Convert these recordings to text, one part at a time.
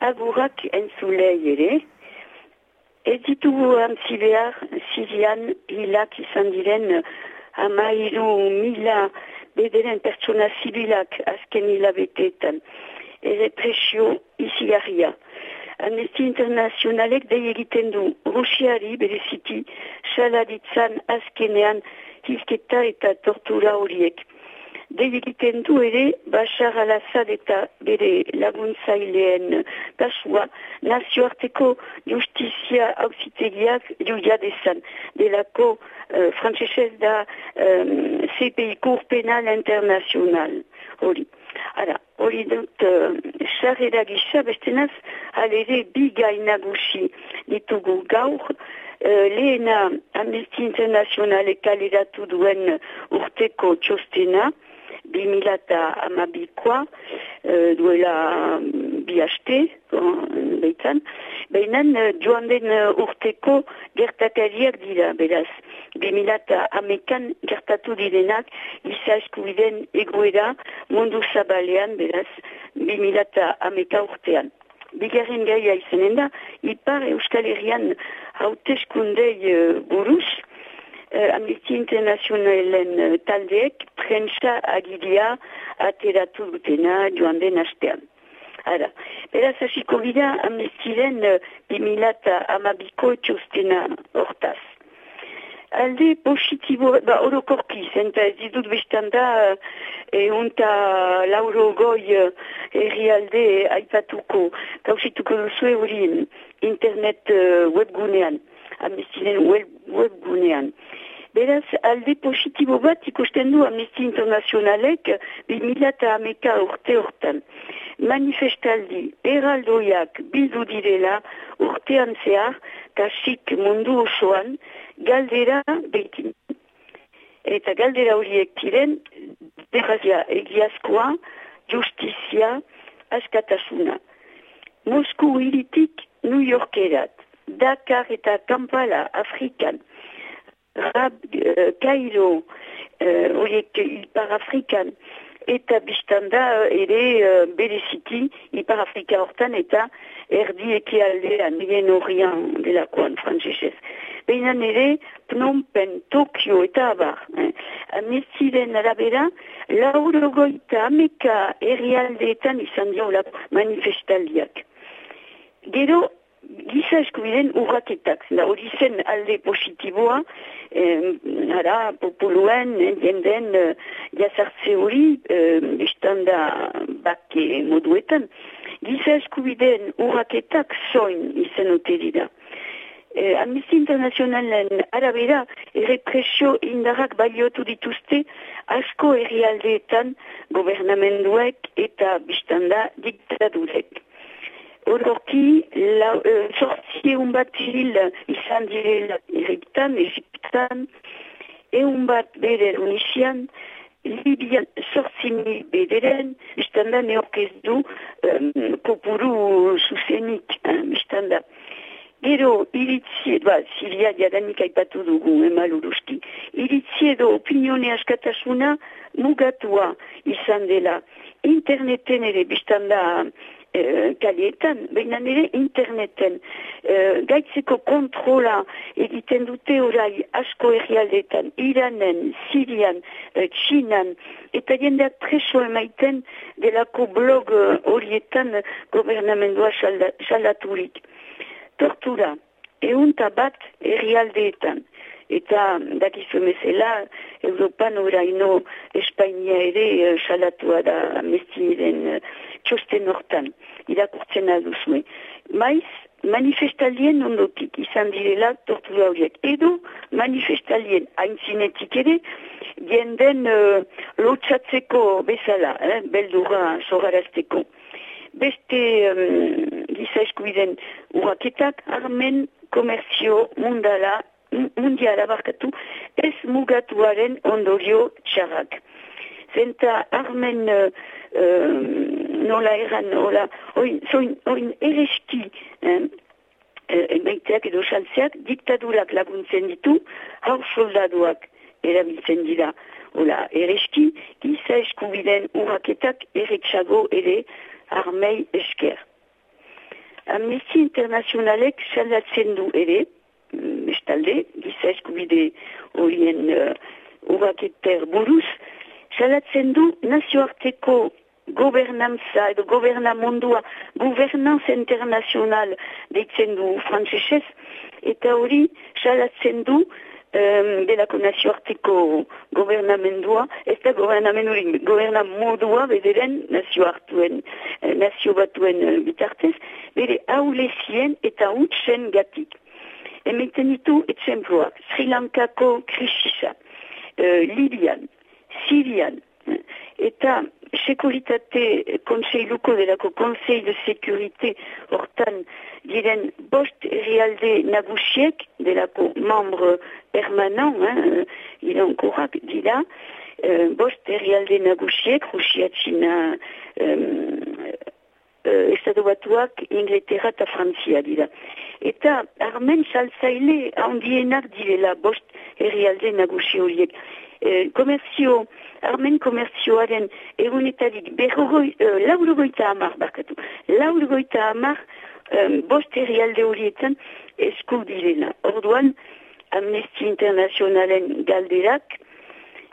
agurak entzulei ere. Ez ditugu antzi behar, Sirian hilak izan diren amairu mila bederen pertsona zibilak azken hilabeteetan. Errepresio izigarria. Amnesty Internationalek dei egiten du Rusiari bereziki saladitzan azkenean hilketa eta tortura horiek. Dei egiten du ere Bashar al-Assad eta bere laguntzaileen kasua nazioarteko justizia auzitegiak joia desan. Delako uh, frantzesez da um, CPI Cour Penal International hori. Ara, hori dut, sarrera uh, gisa, bestenaz, alere bi gainagusi ditugu gaur, uh, lehena Amnesty Internationale kaleratu duen urteko txostena, bi milata amabikoa, uh, duela bi haste, behitan, behinan uh, joan den urteko gertakariak dira, beraz. 2000 amekan gertatu direnak giza eskubiden egoera mundu zabalean beraz 2000 ameka urtean. Bigarren gaia izanen da, ipar Euskal Herrian hauteskundei uh, uh, Amnesty Internationalen uh, taldeek prentsa agiria ateratu dutena joan den astean. Ara, beraz hasiko gira Amnestyren uh, 2000 amabiko txostena hortaz alde positibo, ba, orokorki, zenta ez ditut bestan da, eunta lauro goi herrialde aipatuko, kausituko duzu hori internet webgunean, amnestinen web, webgunean. Beraz, alde positibo bat ikusten du Amnesty Internationalek 2000 ameka urte hortan. Manifestaldi, eraldoiak bildu direla urtean zehar, kasik mundu osoan, galdera behitin. Eta galdera horiek diren, derrazia egiazkoa, justizia, askatasuna. Mosku hiritik New Yorkerat, Dakar eta Kampala, Afrikan, Rab, uh, Kairo, horiek uh, ipar Afrikan, eta biztanda ere uh, bereziki ipar Afrika hortan eta erdi ekialdean, nien horian delakoan frantzesez. Baina nire Phnom Penh, Tokio eta abar. Eh? Amnestiren arabera, laurogoita ameka herrialdeetan izan diola manifestaldiak. Gero, giza eskubiden urraketak, da hori zen alde positiboa, eh, ara, populuen, jenden, eh, jazartze hori, eh, istanda bakke moduetan, giza eskubiden urraketak zoin izan dira. Eh, Amnesty Internationalen arabera errepresio indarrak baliotu dituzte asko herrialdeetan gobernamenduek eta biztanda diktadurek. Horroki, sortzi egun bat hil izan direla erretan, Egiptan, egun bat beder unisian, Libian sortzi mil bederen, biztanda neorkez du um, kopuru zuzenik, biztanda. Gero, iritzi, ba, Siria jadanik aipatu dugu, emaluruzki. Iritzi edo opinione askatasuna mugatua izan dela. Interneten ere biztanda e, kalietan, baina nire interneten e, gaitzeko kontrola egiten dute orai asko errialdetan, Iranen, Sirian, e, Txinan, eta jendeak preso emaiten delako blog horietan gobernamendua salaturik tortura, eunta bat herrialdeetan. Eta dakizu mesela, Europan oraino Espainia ere uh, salatua da amestiren uh, txosten hortan, irakurtzen aduzue. Maiz, manifestalien ondotik izan direla tortura horiek. Edo manifestalien haintzinetik ere, jenden uh, lotxatzeko bezala, eh, beldura sogarazteko beste um, giza eskubiden uraketak armen komerzio mundala, mundiala barkatu ez mugatuaren ondorio txarrak. Zenta armen uh, uh, nola erran, nola, oin, zoin, oin ereski, eh, emaiteak edo xantzeak, diktadurak laguntzen ditu, hau soldaduak erabiltzen dira. Ola, ereski, giza eskubiden uraketak eretxago ere armei esker. Amnesty Internationalek salatzen du ere, mm, bestalde, giza eskubide horien uh, uraketer buruz, salatzen du nazioarteko gobernantza edo gobernamondua, governanza internazional deitzen du frantzesez, eta hori salatzen du um, delako nazioarteko gobernamendua, ez da gobernamendu gobernamodua bederen nazioartuen, eh, nazio batuen eh, bitartez, bere haulezien eta utsen gatik. Hemeiten ditu etzemploak, Sri Lankako krisisa, uh, Libian, Sirian, eta sekuritate kontseiluko delako konsei de sekurite hortan diren bost realde nagusiek delako membre permanent hein, ilankorak dira euh, bost realde nagusiek Rusia, China um, uh, Estado Batuak Inglaterra eta Frantzia dira eta armen salzaile handienak direla bost herrialde nagusi horiek e, komerzio armen komerzioaren egunetarik berrogoi, uh, laurogoita amar, bakatu, laurogoita amar um, bost herrialde horietan esku direna. Orduan, Amnesty Internationalen galderak,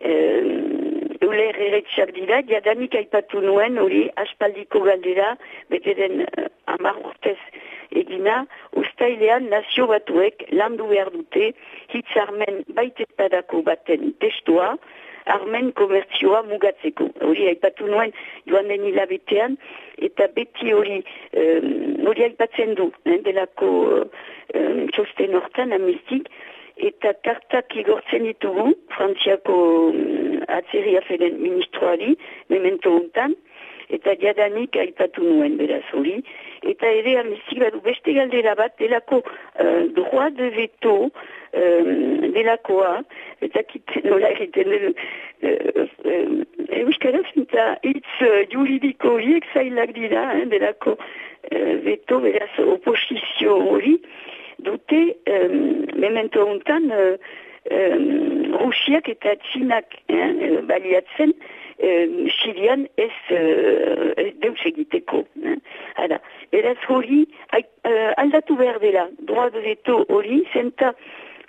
um, uler erretxak dira, jadanik aipatu nuen, hori aspaldiko galdera, beteren uh, amar urtez egina, ustailean nazio batuek landu behar dute, hitzarmen baitepadako baten testua, armen komertzioa mugatzeko. Hori aipatu nuen joan den hilabetean, eta beti hori hori aipatzen du, eh, delako um, txosten hortan amistik, eta kartak igortzen ditugu, frantziako um, atzeria feden ministroari, memento hontan, eta jadanik aipatu nuen beraz hori, eta ere amistik badu beste galdera bat, delako uh, droit de veto, um, delakoa, eta kit nola egiten den, euskaraz eta hitz juridiko horiek zailak dira, eh, delako uh, veto, beraz, oposizio hori, dute, um, memento hontan, uh, um, Rusiak eta Txinak eh, baliatzen, um, Sirian ez, ez deus egiteko. Eh. Hala, beraz hori, uh, aldatu behar dela, droit de veto hori, zenta,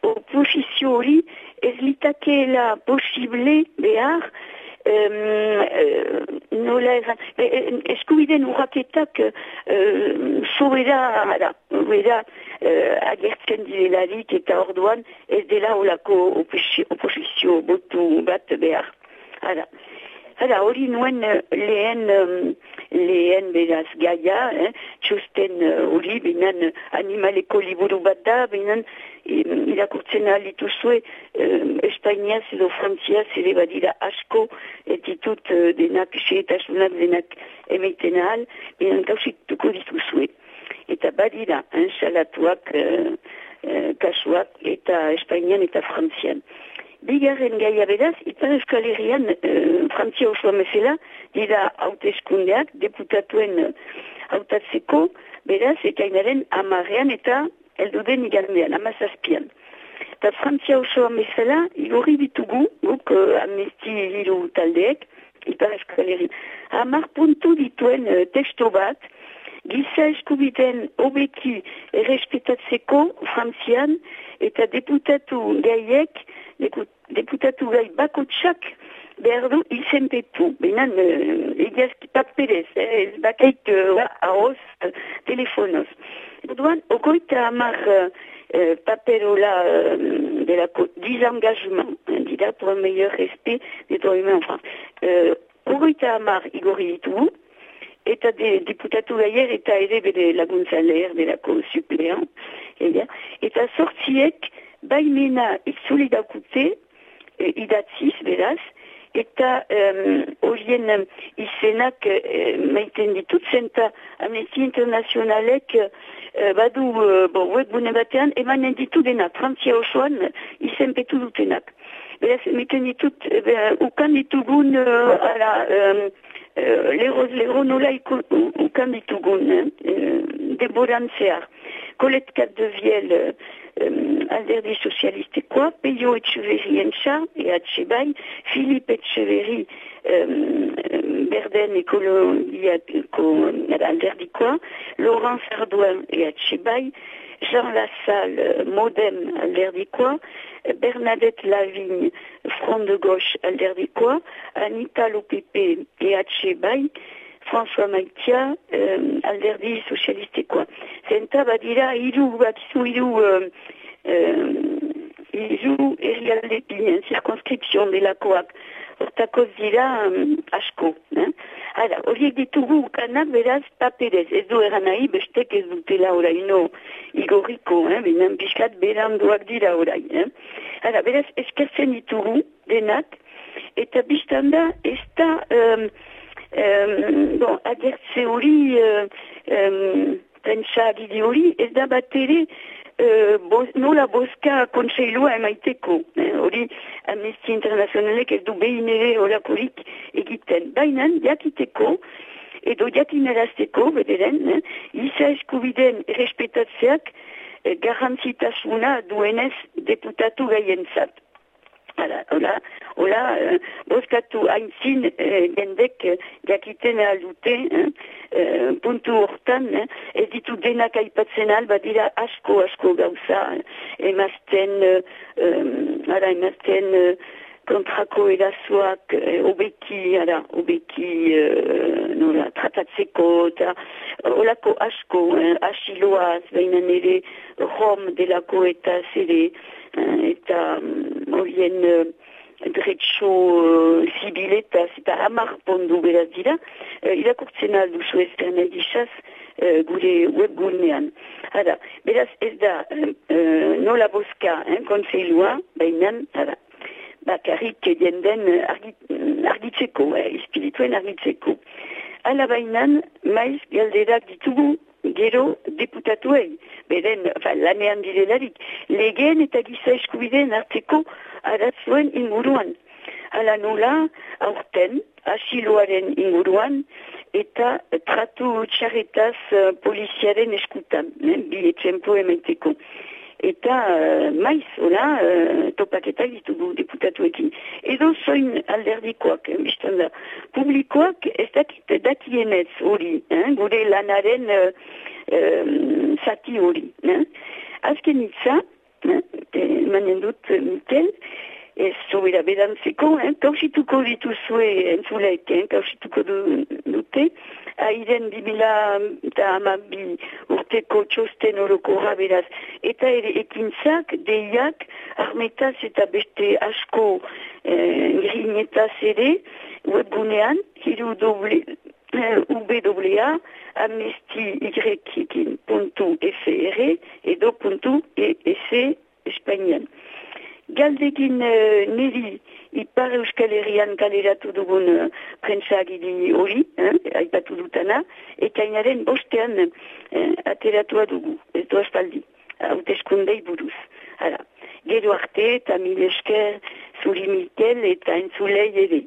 oposizio hori ez litakeela posible behar um, uh, nola ezan eskubiden urraketak uh, sobera sobera uh, agertzen direlarik eta orduan ez dela olako oposizio botu bat behar Hala. Hala, hori nuen lehen um, lehen beraz gaia, eh? txusten hori, uh, binan animaleko liburu bat da, binan irakurtzen alitu zue um, Espainiaz edo Frantziaz ere badira asko etitut uh, denak seetasunak denak emeiten ahal, binan gauzituko ditu zue. Eta badira, hein, salatuak, uh, uh, kasuak, eta Espainian eta Frantzian. Bigarren gaia beraz, Ipar Euskal Herrian, uh, Frantzia osoa mesela, dira hauteskundeak, deputatuen uh, hautatzeko, beraz, ekainaren amarrean eta elduden igandean, amazazpian. Eta Frantzia osoa mesela, igorri ditugu, guk uh, amnesti hiru taldeek, Ipar Euskal Herrian. Amar puntu dituen uh, testo bat, giza eskubiten obeki errespetatzeko Frantzian, eta deputatu gaiek, deputatu gai bakotsak behar izenpetu. Benan, uh, egiazki paperez, eh, ez bakaik uh, ahoz, uh, telefonoz. Okoita uh, paperola uh, de la disengagement, dira pour un meilleur respect des droits humains. Uh, okoita igorri ditugu, eta de, deputatu gaier eta ere bere delako eta baimena itzuli dakute, e, idatziz, beraz, eta horien um, izenak uh, maiten ditut, zenta Amnesty Internationalek uh, badu uh, bo, webbune batean, emanen ditu denak, Frantzia osoan izen petu dutenak. Beraz, maiten ditut, uh, ukan ditugun, uh, ala, um, uh, leroz, lero nola ukan ditugun, uh, deboran zehar. Colette Capdevielle, uh, um, alderdi sozialistekoa, Peio Etxeveri entxa, ehatxe bai, Filip Etxeveri um, berden ekologiako alderdikoa, Laurent Ardouin ehatxe bai, Jean Lassalle modem alderdikoa, Bernadette Lavigne Front de Gauche alderdikoa, Anita Lopepe ehatxe bai, François Maitia um, alderdi sozialistekoa. Zenta badira hiru bat izu hiru um, um, hiru errialdekin, zirkonskripzion delakoak, hortakoz dira um, asko. Eh? Hala, horiek ditugu ukanak beraz paperez, ez du eran nahi, bestek ez dutela oraino igorriko, eh? benen piskat berandoak dira orai. Eh? Hala, beraz eskertzen ditugu denak, eta biztanda ez da... Um, bon, agertze hori, uh, um, pentsa hori, ez da bat ere, uh, bo, nola boska kontseilua emaiteko. Hori eh, Amnesty Internationalek ez du behin ere horakorik egiten. Baina, jakiteko, edo jakinarazteko, bederen, eh, iza eskubiden respetatzeak eh, garantzitasuna duenez deputatu gaientzat. Hala, hola, hola, uh, boskatu haintzin uh, gendek uh, jakiten aldute, uh, puntu hortan, uh, ez ditu denak aipatzen al, badira asko, asko gauza, emazten, uh, um, ara, emazten uh, kontrako erazuak uh, obeki, ara, obeki, uh, nola, tratatzeko, eta holako asko, uh, asiloaz, baina nire, rom delako eta zere, eta mm, horien uh, dretxo uh, zibiletaz eta hamar pondu beraz dira, uh, irakurtzen aldu zu ez uh, gure webgunean. Hada, beraz ez da uh, nola boska eh, konseilua, baina, hada, bakarrik jenden argitzeko, eh, espirituen argitzeko. Ala bainan, maiz galderak ditugu gero deputatuei, beren, lanean direlarik, legeen eta giza eskubideen arteko aratzuen inguruan. Ala nola, aurten, asiloaren inguruan, eta tratu txarretaz uh, poliziaren eskutan, eh, bi etxempo emaiteko eta uh, maiz, hola, uh, topaketak ditugu deputatuekin. Edo zoin alderdikoak, eh, biztan da, publikoak ez dakit dakienez hori, eh, gure lanaren uh, um, zati hori. Eh. Azken itza, eh, manen dut Mikel, ez zobera bedantzeko, eh, kausituko dituzue entzulek, eh, kausituko dute, airen bimila eta amabi urteko txosten horoko beraz. Eta ere ekintzak, deiak, armetaz eta beste asko eh, grinetaz ere, webgunean, hiru doble, eh, UBWA, amnesti y.fr edo puntu ES Espainian. Galdekin uh, niri ipar euskal herrian kaleratu dugun uh, prentsagili hori, eh, aipatu dutana, ekainaren bostean uh, ateratua dugu, ez du aspaldi, hauteskundei buruz. Hala, gero arte eta mil esker zuri Mikel eta entzulei ere.